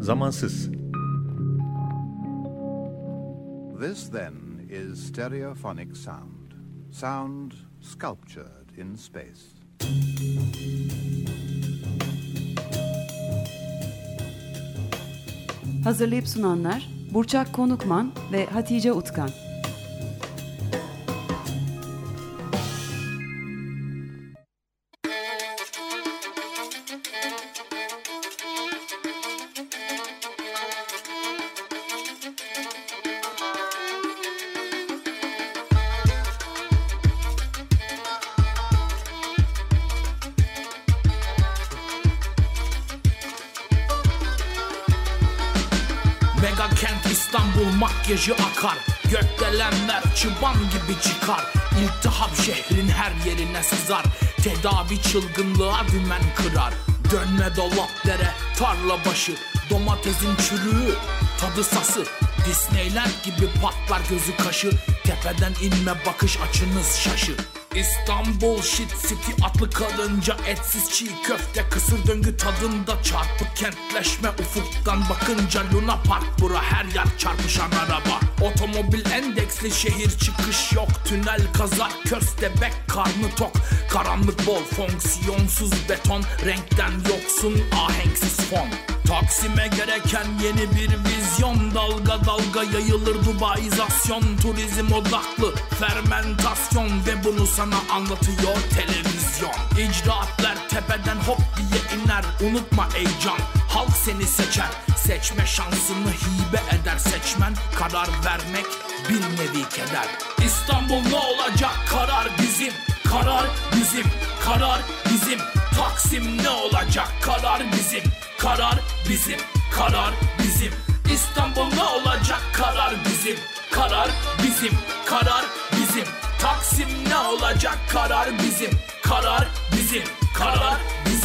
Zamansız. This then is stereophonic sound. Sound sculptured in space. Hazırlayıp sunanlar Burçak Konukman ve Hatice Utkan. Kent İstanbul makyajı akar. Gökdelenler çıban gibi çıkar. İltihap şehrin her yerine sızar. Tedavi çılgınlığa dümen kırar. Dönme dolap dere tarla başı. Domatesin çürüğü tadı sası. Disneyland gibi patlar gözü kaşı. Tepeden inme bakış açınız şaşı İstanbul shit city atlı karınca etsiz çiğ köfte kısır döngü tadında çarpık kentleşme ufuktan bakınca Luna Park bura her yer çarpışan araba. Otomobil endeksli şehir çıkış yok tünel kazar köstebek karnı tok. Karanlık bol fonksiyonsuz beton renkten yoksun ahenksiz fon Taksim'e gereken yeni bir vizyon. Dalga dalga yayılır Dubaizasyon. Turizm odaklı fermentasyon. Ve bunu sana anlatıyor televizyon. İcraatler tepeden hop diye iner. Unutma ey can halk seni seçer. Seçme şansını hibe eder. Seçmen Karar vermek bir nevi keder. İstanbul ne olacak? Karar bizim Karar bizim karar bizim. Taksim ne olacak? Karar bizim Karar bizim karar bizim. İstanbul ne olacak? Karar bizim Karar bizim karar bizim. Taksim ne olacak? Karar bizim Karar bizim karar bizim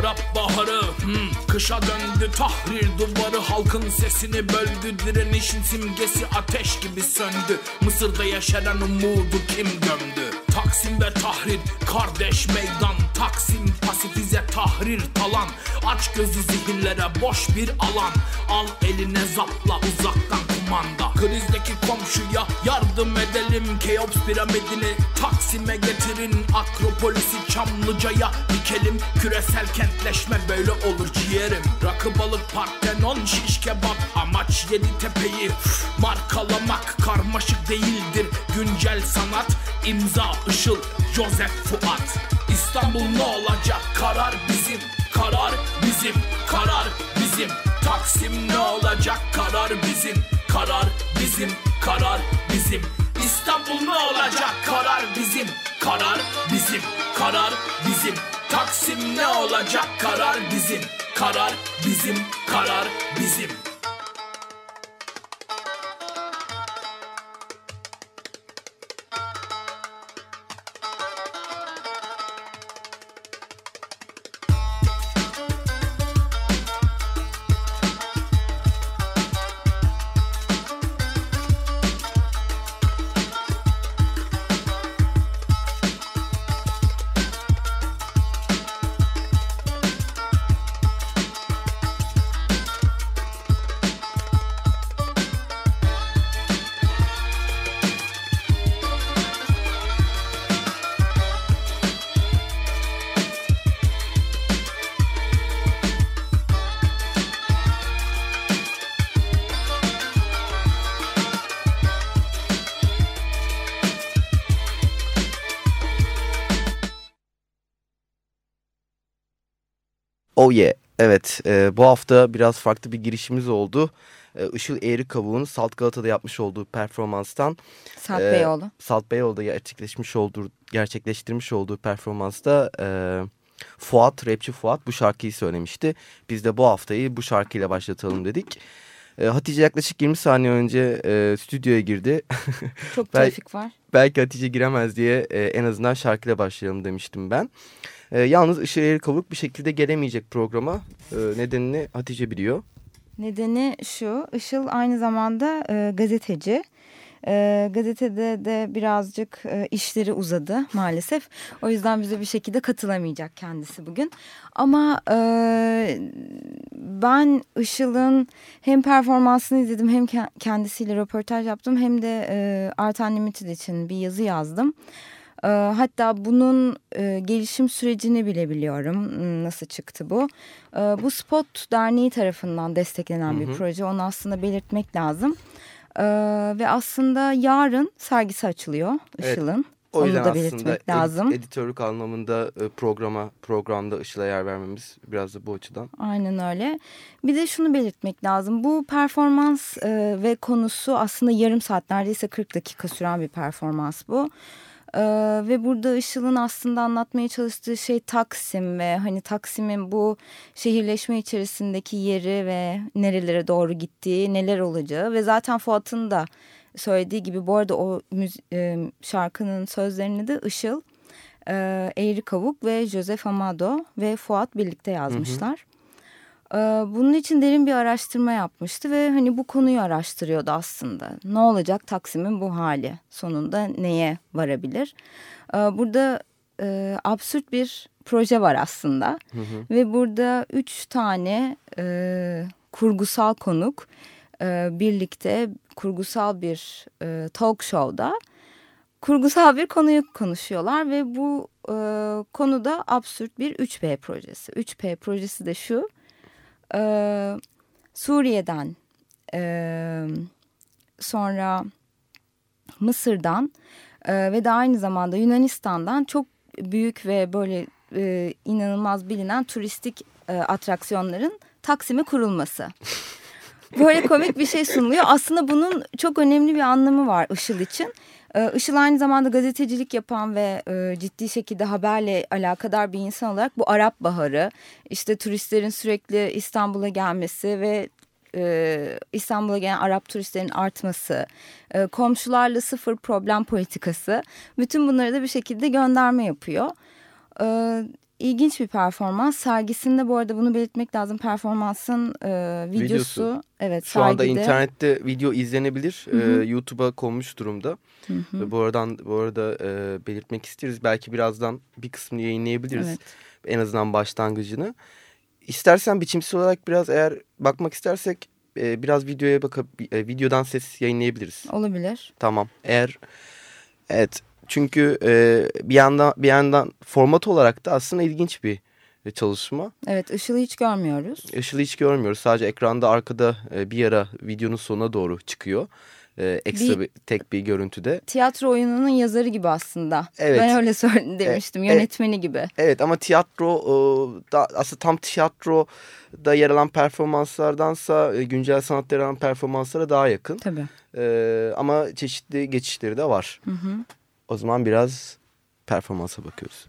Arap baharı. Hmm, kışa döndü tahrir duvarı. Halkın sesini böldü. Direnişin simgesi ateş gibi söndü. Mısır'da yaşanan umudu kim gömdü? Taksim ve tahrir kardeş meydan. Taksim pasifize tahrir talan. Aç gözü zihinlere boş bir alan. Al eline zapla uzaktan kumanda. Krizdeki komşuya yardım edelim. Keops piramidini Taksim'e getirin. Akropolisi Çamlıca'ya dikelim. Küresel kentleşme böyle olur ciğerim. Rakı balık partenon şiş kebap. Amaç yedi tepeyi. Markalamak Karmaşık değildir. Güncel sanat imza Işıl Joseph Fuat. İstanbul ne olacak? Karar bizim. Karar bizim. Karar bizim. Taksim ne olacak? Karar bizim Karar bizim karar bizim. İstanbul ne olacak? Karar bizim Karar bizim karar bizim. Taksim ne olacak? Karar bizim Karar bizim karar bizim Oh yeah. Evet e, bu hafta biraz farklı bir girişimiz oldu. E, Işıl Eğri Kavuğ'un Salt Galata'da yapmış olduğu performanstan. Salt e, Beyoğlu. Salt Beyoğlu'da gerçekleşmiş olduğu, gerçekleştirmiş olduğu performansta e, Fuat, rapçi Fuat bu şarkıyı söylemişti. Biz de bu haftayı bu şarkıyla başlatalım dedik. E, Hatice yaklaşık 20 saniye önce e, stüdyoya girdi. Çok trafik var. Belki Hatice giremez diye e, en azından şarkıyla başlayalım demiştim ben. E, yalnız Işıl Kavuk bir şekilde gelemeyecek programa. E, nedenini Hatice biliyor. Nedeni şu, Işıl aynı zamanda e, gazeteci. E, gazetede de birazcık e, işleri uzadı maalesef. O yüzden bize bir şekilde katılamayacak kendisi bugün. Ama e, ben Işıl'ın hem performansını izledim hem kendisiyle röportaj yaptım hem de e, Art Unlimited için bir yazı yazdım. Hatta bunun e, gelişim sürecini bile biliyorum. Hmm, nasıl çıktı bu? E, bu Spot Derneği tarafından desteklenen hı hı. bir proje. Onu aslında belirtmek lazım. E, ve aslında yarın sergisi açılıyor Işıl'ın. Evet. O yüzden Onu da belirtmek lazım. editörlük anlamında e, programa programda Işıl'a yer vermemiz biraz da bu açıdan. Aynen öyle. Bir de şunu belirtmek lazım. Bu performans e, ve konusu aslında yarım saat neredeyse 40 dakika süren bir performans bu. Ee, ve burada Işıl'ın aslında anlatmaya çalıştığı şey Taksim ve hani Taksim'in bu şehirleşme içerisindeki yeri ve nerelere doğru gittiği, neler olacağı ve zaten Fuat'ın da söylediği gibi bu arada o e, şarkının sözlerini de Işıl, e, Eğri Kavuk ve Joseph Amado ve Fuat birlikte yazmışlar. Hı hı. Bunun için derin bir araştırma yapmıştı ve hani bu konuyu araştırıyordu aslında. Ne olacak Taksim'in bu hali sonunda neye varabilir? Burada e, absürt bir proje var aslında hı hı. ve burada üç tane e, kurgusal konuk e, birlikte kurgusal bir e, talk show'da kurgusal bir konuyu konuşuyorlar ve bu e, konuda absürt bir 3P projesi. 3P projesi de şu e, Suriye'den e, sonra Mısır'dan e, ve de aynı zamanda Yunanistan'dan çok büyük ve böyle e, inanılmaz bilinen turistik e, atraksiyonların Taksim'e kurulması. Böyle komik bir şey sunuluyor. Aslında bunun çok önemli bir anlamı var Işıl için. Ee, Işıl aynı zamanda gazetecilik yapan ve e, ciddi şekilde haberle alakadar bir insan olarak bu Arap Baharı, işte turistlerin sürekli İstanbul'a gelmesi ve e, İstanbul'a gelen Arap turistlerin artması, e, komşularla sıfır problem politikası, bütün bunları da bir şekilde gönderme yapıyor. E, ilginç bir performans. Sergisinde bu arada bunu belirtmek lazım. Performansın e, videosu, videosu. evet Şu sergide. anda internette video izlenebilir. Hı -hı. E, YouTube'a konmuş durumda. Hı -hı. Bu aradan bu arada e, belirtmek isteriz. Belki birazdan bir kısmını yayınlayabiliriz. Evet. En azından başlangıcını. İstersen biçimsel olarak biraz eğer bakmak istersek e, biraz videoya bakıp e, videodan ses yayınlayabiliriz. Olabilir. Tamam. Eğer evet çünkü e, bir yandan bir yandan format olarak da aslında ilginç bir çalışma. Evet ışığı hiç görmüyoruz. Işığı hiç görmüyoruz. Sadece ekranda arkada e, bir ara videonun sonuna doğru çıkıyor. E, ekstra bir, bir tek bir görüntüde. Tiyatro oyununun yazarı gibi aslında. Evet. Ben öyle söyledim demiştim. E, yönetmeni e, gibi. Evet ama tiyatro e, da aslında tam tiyatroda yer alan performanslardansa e, güncel sanatta yer alan performanslara daha yakın. Tabii. E, ama çeşitli geçişleri de var. Hı hı. O zaman biraz performansa bakıyoruz.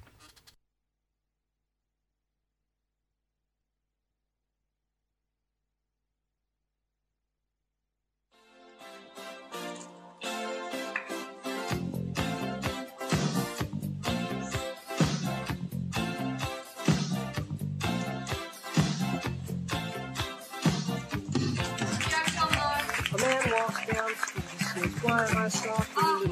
Why am I stalking you?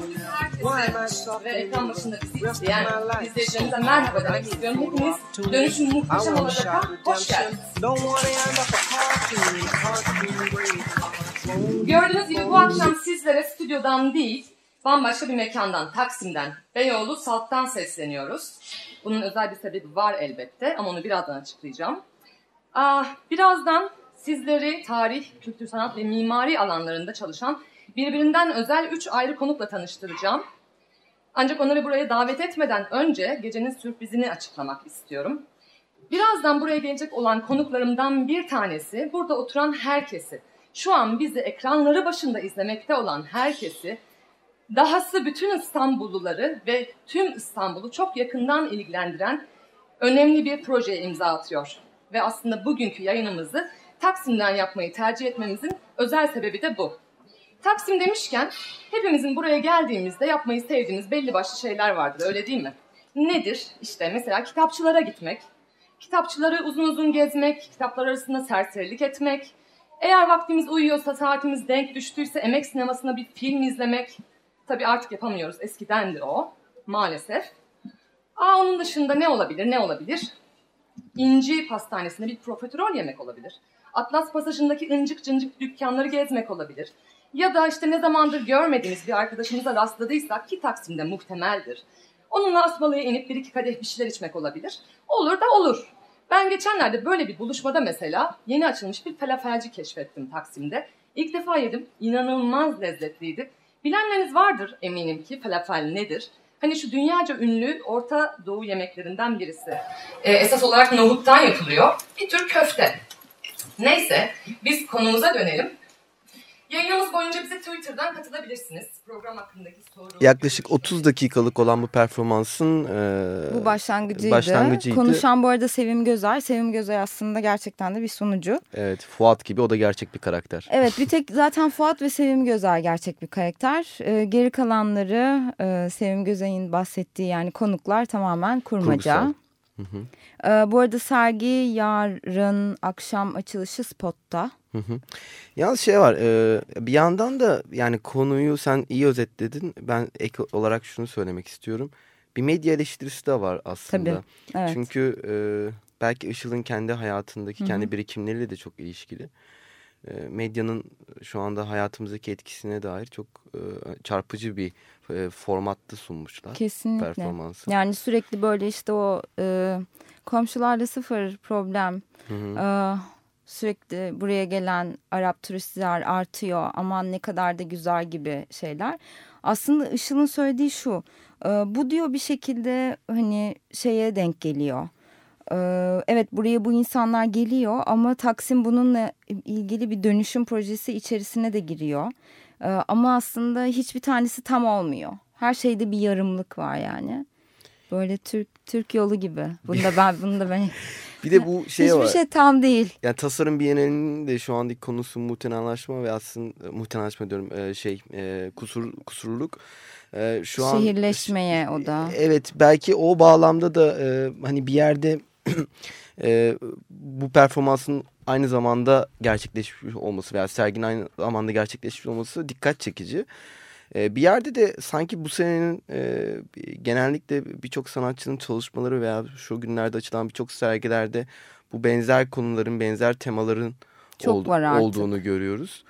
ve ekran başındaki izleyen izleyicilerimize merhaba demek istiyorum. Hepiniz dönüşüm muhteşem olacak. Hoş geldiniz. Gördüğünüz gibi bu akşam sizlere stüdyodan değil, bambaşka bir mekandan, Taksim'den, Beyoğlu Salt'tan sesleniyoruz. Bunun özel bir sebebi var elbette ama onu birazdan açıklayacağım. Ah, birazdan sizleri tarih, kültür, sanat ve mimari alanlarında çalışan birbirinden özel üç ayrı konukla tanıştıracağım. Ancak onları buraya davet etmeden önce gecenin sürprizini açıklamak istiyorum. Birazdan buraya gelecek olan konuklarımdan bir tanesi burada oturan herkesi, şu an bizi ekranları başında izlemekte olan herkesi, dahası bütün İstanbulluları ve tüm İstanbul'u çok yakından ilgilendiren önemli bir projeye imza atıyor. Ve aslında bugünkü yayınımızı Taksim'den yapmayı tercih etmemizin özel sebebi de bu. Taksim demişken hepimizin buraya geldiğimizde yapmayı sevdiğimiz belli başlı şeyler vardır öyle değil mi? Nedir? İşte mesela kitapçılara gitmek, kitapçıları uzun uzun gezmek, kitaplar arasında serserilik etmek, eğer vaktimiz uyuyorsa, saatimiz denk düştüyse emek sinemasına bir film izlemek. Tabii artık yapamıyoruz, eskidendi o maalesef. Aa onun dışında ne olabilir, ne olabilir? İnci Pastanesi'nde bir profiterol yemek olabilir. Atlas Pasajı'ndaki incik cıncık dükkanları gezmek olabilir. Ya da işte ne zamandır görmediğiniz bir arkadaşınıza rastladıysak ki Taksim'de muhtemeldir. Onunla Asmalı'ya inip bir iki kadeh bir şeyler içmek olabilir. Olur da olur. Ben geçenlerde böyle bir buluşmada mesela yeni açılmış bir falafelci keşfettim Taksim'de. İlk defa yedim. İnanılmaz lezzetliydi. Bilenleriniz vardır eminim ki falafel nedir? Hani şu dünyaca ünlü Orta Doğu yemeklerinden birisi. Ee, esas olarak nohuttan yapılıyor. Bir tür köfte. Neyse biz konumuza dönelim. Yayınımız boyunca bize Twitter'dan katılabilirsiniz. Program hakkındaki soru... Yaklaşık 30 dakikalık olan bu performansın e, Bu başlangıcıydı. başlangıcıydı. Konuşan bu arada Sevim Gözer. Sevim Gözer aslında gerçekten de bir sunucu. Evet Fuat gibi o da gerçek bir karakter. Evet bir tek zaten Fuat ve Sevim Gözer gerçek bir karakter. Ee, geri kalanları e, Sevim Gözer'in bahsettiği yani konuklar tamamen kurmaca. Kurgusal. Hı hı. Ee, bu arada sergi yarın akşam açılışı spotta. Hı hı. Yalnız şey var e, bir yandan da yani konuyu sen iyi özetledin. Ben ek olarak şunu söylemek istiyorum. Bir medya eleştirisi de var aslında. Tabii, evet. Çünkü e, belki Işıl'ın kendi hayatındaki Hı hı. kendi birikimleriyle de çok ilişkili. E, medyanın şu anda hayatımızdaki etkisine dair çok e, çarpıcı bir e, formatta sunmuşlar Kesinlikle. performansı. Yani sürekli böyle işte o e, komşularla sıfır problem. Hı hı. E, sürekli buraya gelen Arap turistler artıyor. Aman ne kadar da güzel gibi şeyler. Aslında Işıl'ın söylediği şu. e, bu diyor bir şekilde hani şeye denk geliyor. E, evet buraya bu insanlar geliyor ama Taksim bununla ilgili bir dönüşüm projesi içerisine de giriyor. E, ama aslında hiçbir tanesi tam olmuyor. Her şeyde bir yarımlık var yani. Böyle Türk Türk yolu gibi. Bunda ben bunda ben Bir de bu şey hiçbir var. şey tam değil. Yani tasarım bienalinin de şu andaki konusu muhtenalaşma ve aslında muhtenalaşma diyorum e, şey e, kusur kusurluluk. E, şu an Şehirleşmeye o da. Evet belki o bağlamda da e, hani bir yerde e, bu performansın aynı zamanda gerçekleşmiş olması veya serginin aynı zamanda gerçekleşmiş olması dikkat çekici. E, bir yerde de sanki bu senenin e, genellikle birçok sanatçının çalışmaları veya şu günlerde açılan birçok sergilerde bu benzer konuların, benzer temaların Çok oldu- var artık. olduğunu görüyoruz.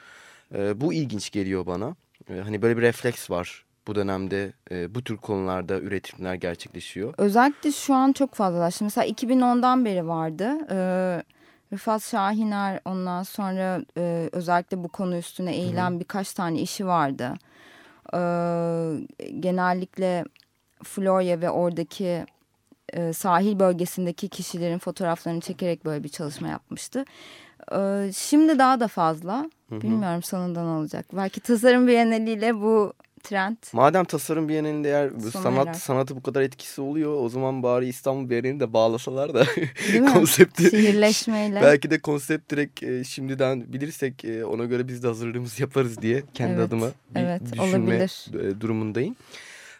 E, bu ilginç geliyor bana. E, hani böyle bir refleks var bu dönemde e, bu tür konularda üretimler gerçekleşiyor. Özellikle şu an çok fazlalaştı. Mesela 2010'dan beri vardı. Ee, Rıfat Şahiner ondan sonra e, özellikle bu konu üstüne eğilen birkaç tane işi vardı. Ee, genellikle Florya ve oradaki e, sahil bölgesindeki kişilerin fotoğraflarını çekerek böyle bir çalışma yapmıştı. Ee, şimdi daha da fazla. Bilmiyorum sonunda ne olacak. Belki tasarım bienaliyle bu trend Madem tasarım bienalinde eğer bu Sona sanat erer. sanatı bu kadar etkisi oluyor o zaman bari İstanbul bienalini de bağlasalar da konsepti Sihirleşmeyle. belki de konsept direkt e, şimdiden bilirsek e, ona göre biz de hazırlığımızı yaparız diye kendi Evet, adıma bir evet, düşünme olabilir. e, durumundayım.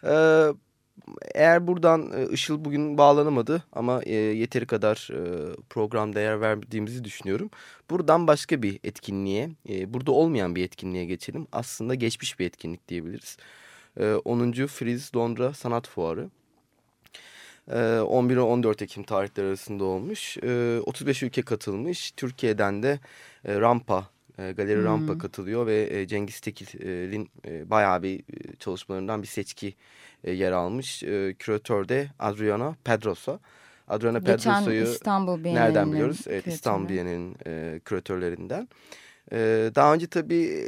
Ee, eğer buradan e, Işıl bugün bağlanamadı ama e, yeteri kadar e, programda yer verdiğimizi düşünüyorum. Buradan başka bir etkinliğe, e, burada olmayan bir etkinliğe geçelim. Aslında geçmiş bir etkinlik diyebiliriz. E, 10. Friz Londra Sanat Fuarı. E, 11 ve 14 Ekim tarihleri arasında olmuş. E, 35 ülke katılmış. Türkiye'den de e, Rampa, e, Galeri Rampa katılıyor ve e, Cengiz Tekil'in e, bayağı bir e, çalışmalarından bir seçki e, yer almış. E, küratör de Adriana Pedrosa. Adriana Bienali'nin nereden biliyoruz? Evet. İstanbul Bienali'nin e, küratörlerinden. E, daha önce tabii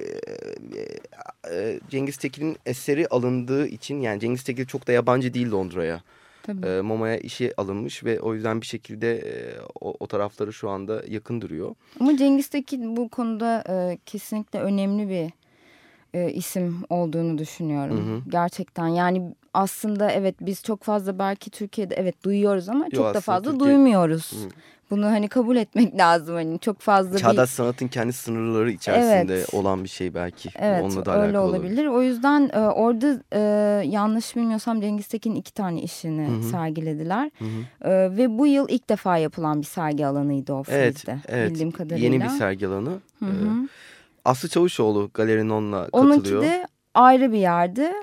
e, e, Cengiz Tekin'in eseri alındığı için yani Cengiz Tekin çok da yabancı değil Londra'ya. Tabii. E, MoMA'ya işe alınmış ve o yüzden bir şekilde e, o, o tarafları şu anda yakın duruyor. Ama Cengiz Tekin bu konuda e, kesinlikle önemli bir e, isim olduğunu düşünüyorum. Gerçekten yani aslında evet biz çok fazla belki Türkiye'de evet duyuyoruz ama çok da fazla Türkiye- duymuyoruz. Bunu hani kabul etmek lazım hani çok fazla Çağdaş bir sanatın kendi sınırları içerisinde Evet. olan bir şey belki. Evet Onunla da öyle alakalı olabilir. O yüzden e, orada e, yanlış bilmiyorsam Cengiz Tekin iki tane işini sergilediler. E, ve bu yıl ilk defa yapılan bir sergi alanıydı o Evet, evet. bildiğim kadarıyla. Yeni bir sergi alanı. Hı Ee, hı. Aslı Çavuşoğlu Galeri Non'la Onunki katılıyor. de ayrı bir yerde.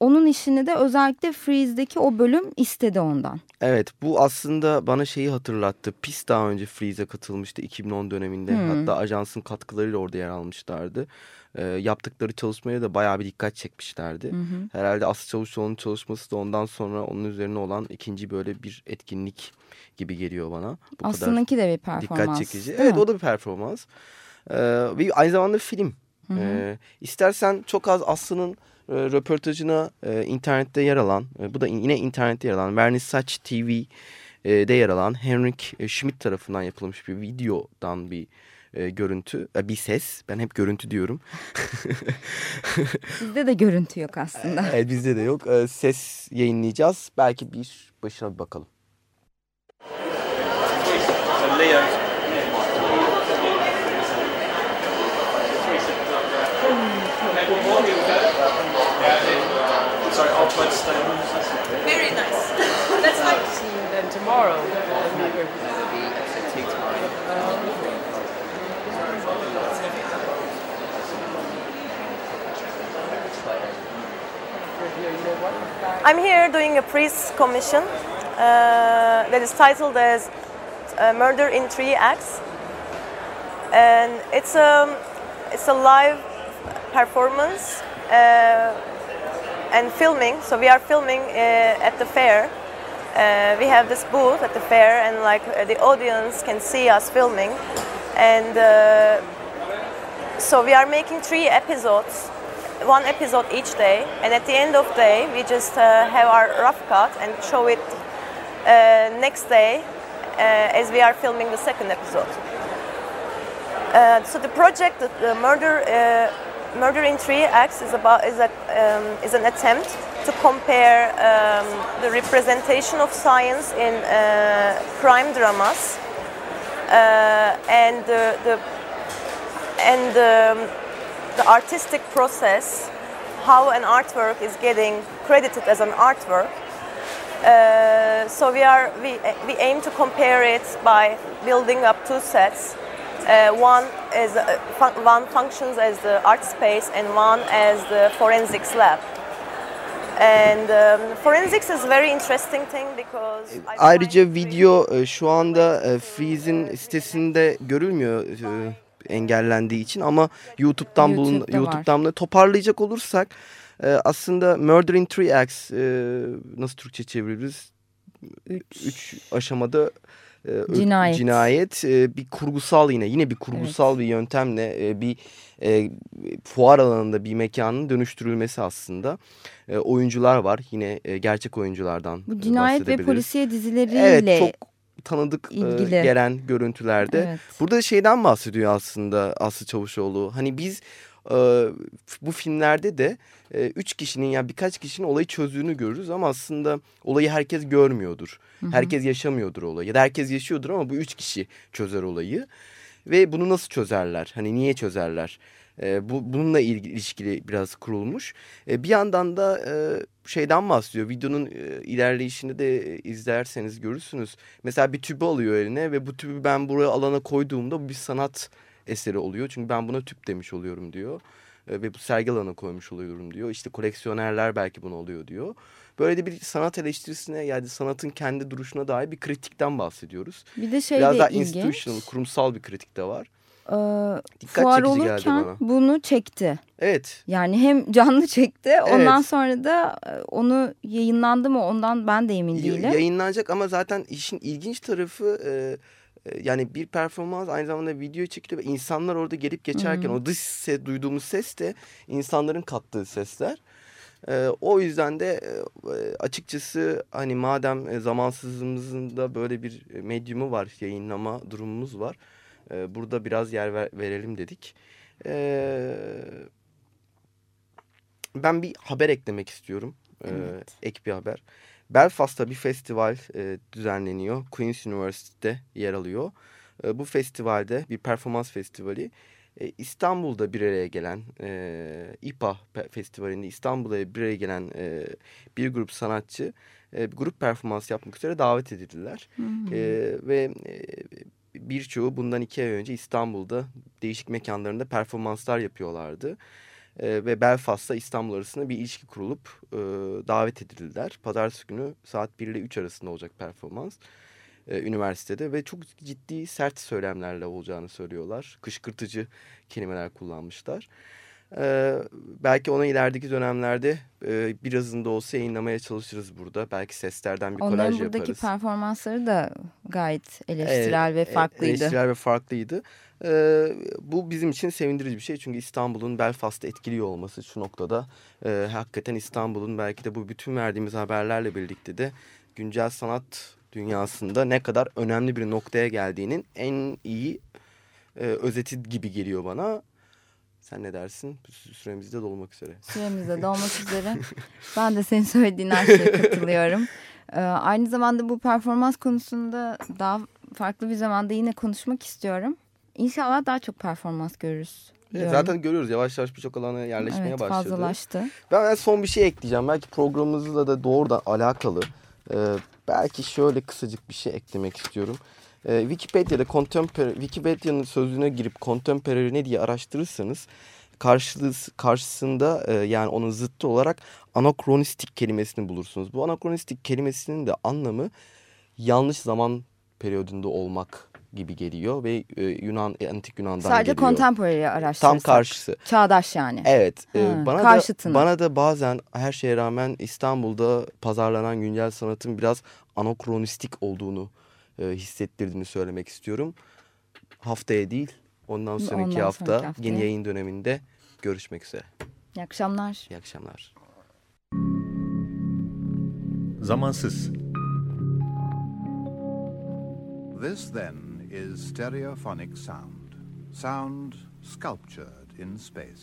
Onun işini de özellikle Freeze'deki o bölüm istedi ondan. Evet bu aslında bana şeyi hatırlattı. PIS daha önce Freeze'e katılmıştı 2010 döneminde. Hmm. Hatta ajansın katkılarıyla orada yer almışlardı. Ee, yaptıkları çalışmaya da bayağı bir dikkat çekmişlerdi. Hı. Herhalde Aslı Çavuşoğlu'nun çalışması da ondan sonra onun üzerine olan ikinci böyle bir etkinlik gibi geliyor bana. Bu Aslı'nınki de bir performans. dikkat çekici. Evet mi? o da bir performans. Ee, ve aynı zamanda film. Hı hı. Ee, istersen çok az Aslı'nın e, röportajına e, internette yer alan, e, bu da yine internette yer alan, Vernissage TV'de yer alan Henrik e, Schmidt tarafından yapılmış bir videodan bir e, görüntü, e, bir ses. Ben hep görüntü diyorum. Bizde de görüntü yok aslında. evet bizde de yok. E, ses yayınlayacağız. Belki bir başına bir bakalım. Ultimate Stone. Very nice. That's like then tomorrow, I'm to be episode two tomorrow. I'm here doing a priest commission uh, that is titled as uh, Murder in Three Acts, and it's a it's a live performance uh, and filming. So we are filming uh, at the fair. Uh, we have this booth at the fair, and like uh, the audience can see us filming, and uh, so we are making three episodes one episode each day, and at the end of day, we just uh, have our rough cut and show it next day as we are filming the second episode. So the project, the, the murder, murder in three acts, is about is a um, is an attempt to compare um, the representation of science in uh, crime dramas uh, and the, the and um, the artistic process, how an artwork is getting credited as an artwork. Uh, so we are we, we aim to compare it by building up two sets. Uh, one is uh, fun- one functions as the art space and one as the forensics lab. And um, forensics is a very interesting thing because Ayrıca video e, şu anda e, Freeze'in sitesinde görülmüyor e, engellendiği için ama YouTube'dan bulun YouTube'da var. YouTube'dan da toparlayacak olursak e, aslında Murder in Three Acts e, nasıl Türkçe çeviririz? Üç aşamada e, Cinayet. cinayet e, bir kurgusal yine yine bir kurgusal bir yöntemle e, bir e, fuar alanında bir mekanın dönüştürülmesi aslında. E, oyuncular var yine e, gerçek oyunculardan Bu e, cinayet ve polisiye dizileriyle Evet çok tanıdık e, gelen görüntülerde. Evet. Burada şeyden bahsediyor aslında Aslı Çavuşoğlu. Hani biz e, bu filmlerde de e, üç kişinin ya birkaç kişinin olayı çözdüğünü görürüz ama aslında olayı herkes görmüyordur. Herkes yaşamıyordur olayı ya da herkes yaşıyordur ama bu üç kişi çözer olayı. Ve bunu nasıl çözerler? Hani niye çözerler? E, bu bununla ilgili ilişkili biraz kurulmuş. E, bir yandan da e, şeyden bahsediyor. Videonun e, ilerleyişini de e, izlerseniz görürsünüz. Mesela bir tübü alıyor eline ve bu tübü ben buraya alana koyduğumda bu bir sanat eseri oluyor. Çünkü ben buna tüp demiş oluyorum diyor. E, ve bu sergi alanına koymuş oluyorum diyor. İşte koleksiyonerler belki bunu oluyor diyor. Böyle de bir sanat eleştirisine yani sanatın kendi duruşuna dair bir kritikten bahsediyoruz. bir de şey Biraz de daha ilginç. institutional, kurumsal bir kritik de var. Ee, Dikkat fuar olurken bunu çekti. Evet. Yani hem canlı çekti ondan Evet. sonra da e, onu yayınlandı mı ondan ben de emin değilim. Yayınlanacak ama zaten işin ilginç tarafı e, yani bir performans aynı zamanda video çekiliyor ve insanlar orada gelip geçerken o dış ses, duyduğumuz ses de insanların kattığı sesler. E, o yüzden de e, açıkçası hani madem e, zamansızlığımızın da böyle bir medyumu var yayınlama durumumuz var. E, burada biraz yer ver- verelim dedik. E, ben bir haber eklemek istiyorum. E, Evet. ek bir haber. Belfast'ta bir festival e, düzenleniyor. Queen's University'de yer alıyor. E, bu festivalde bir performans festivali. E, İstanbul'da bir araya gelen e, İPA Festivali'nde İstanbul'a bir araya gelen e, bir grup sanatçı e, bir grup performans yapmak üzere davet edildiler. E, ve e, birçoğu bundan iki ay önce İstanbul'da değişik mekanlarında performanslar yapıyorlardı. E, ve Belfast'ta İstanbul arasında bir ilişki kurulup e, davet edildiler. Pazartesi günü saat 1 ile 3 arasında olacak performans e, üniversitede ve çok ciddi sert söylemlerle olacağını söylüyorlar. Kışkırtıcı kelimeler kullanmışlar. Ee, belki ona ilerideki dönemlerde e, birazını da olsa yayınlamaya çalışırız burada. Belki seslerden bir Onların kolaj buradaki yaparız. performansları da gayet eleştirel ve E, farklıydı. Eleştirel ve farklıydı. Ee, bu bizim için sevindirici bir şey. Çünkü İstanbul'un Belfast'ı etkiliyor olması şu noktada. E, hakikaten İstanbul'un belki de bu bütün verdiğimiz haberlerle birlikte de güncel sanat dünyasında ne kadar önemli bir noktaya geldiğinin en iyi e, özeti gibi geliyor bana. Sen ne dersin? Süremiz de dolmak üzere. Süremizde dolmak üzere. Ben de senin söylediğin her şeye katılıyorum. Ee, aynı zamanda bu performans konusunda daha farklı bir zamanda yine konuşmak istiyorum. İnşallah daha çok performans görürüz. Evet, zaten görüyoruz yavaş yavaş birçok alana yerleşmeye evet, başladı. fazlalaştı. Ben, ben son bir şey ekleyeceğim. Belki programımızla da doğrudan alakalı. Ee, belki şöyle kısacık bir şey eklemek istiyorum. Ee, Wikipedia'da contemporary, Wikipedia'nın sözlüğüne girip contemporary ne diye araştırırsanız karşılığı, karşısında e, yani onun zıttı olarak anakronistik kelimesini bulursunuz. Bu anakronistik kelimesinin de anlamı yanlış zaman periyodunda olmak gibi geliyor ve e, Yunan antik Yunan'dan Sadece geliyor. contemporary araştırırsak. Tam karşısı. Çağdaş yani. Evet. e, Ha, bana karşıtını. da bana da bazen her şeye rağmen İstanbul'da pazarlanan güncel sanatın biraz anakronistik olduğunu e, hissettirdiğini söylemek istiyorum. Haftaya değil, ondan sonraki Ondan hafta sonraki haftaya. yeni yayın döneminde görüşmek üzere. İyi akşamlar. İyi akşamlar. Zamansız. This then is stereophonic sound. Sound sculptured in space.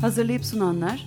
Hazırlayıp sunanlar